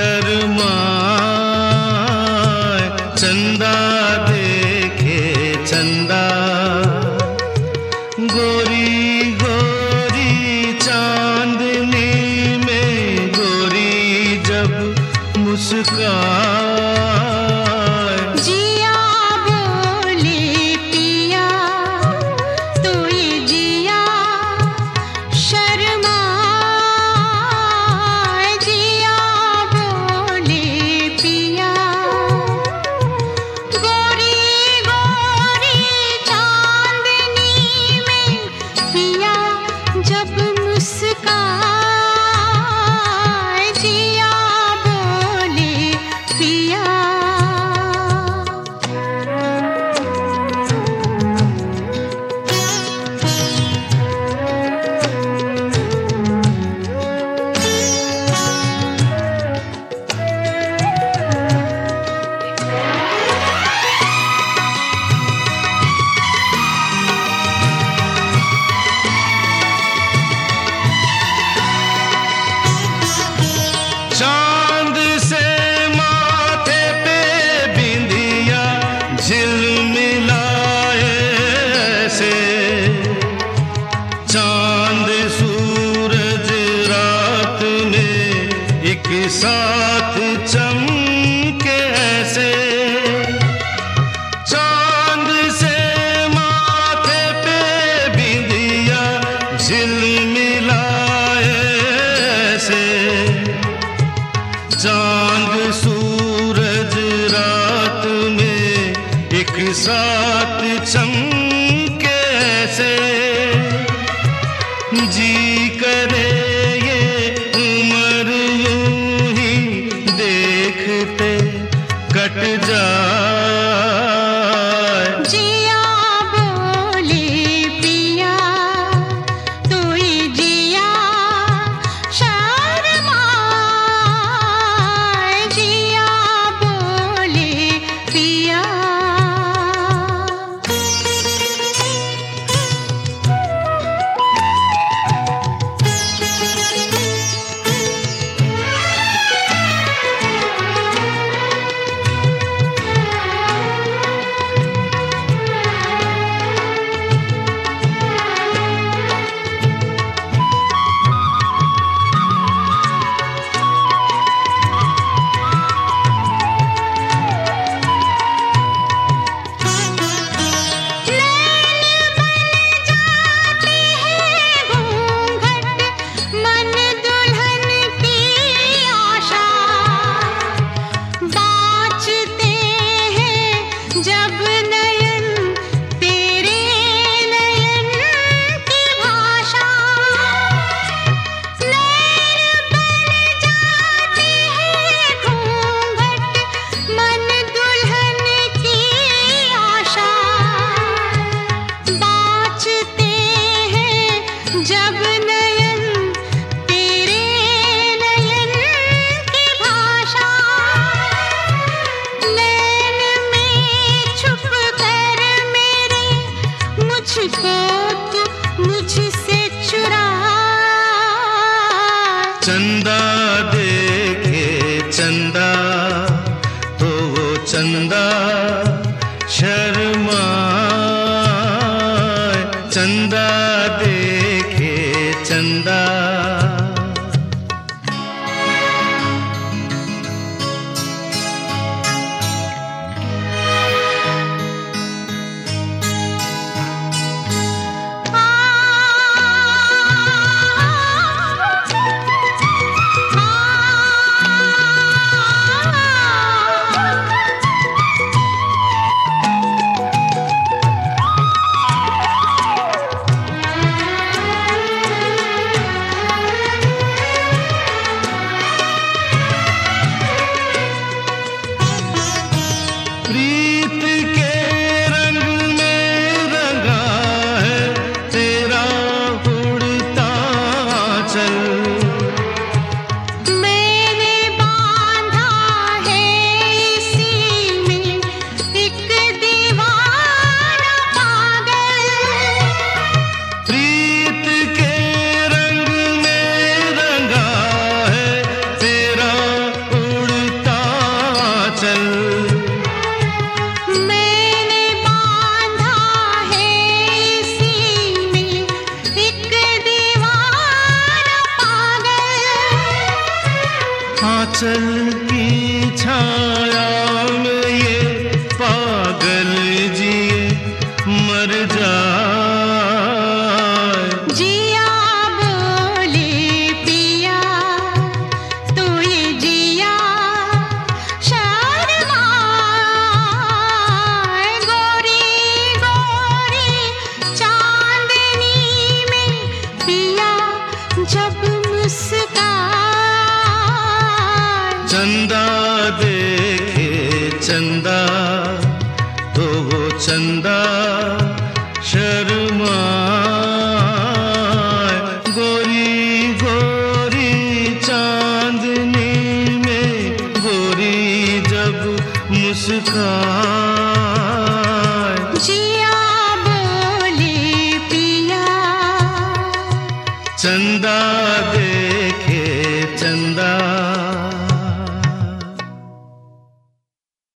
धर्मा चंदा चाँद सूरज रात में एक सा 真的 आंचल की छाया। चंदा देखे चंदा तो वो चंदा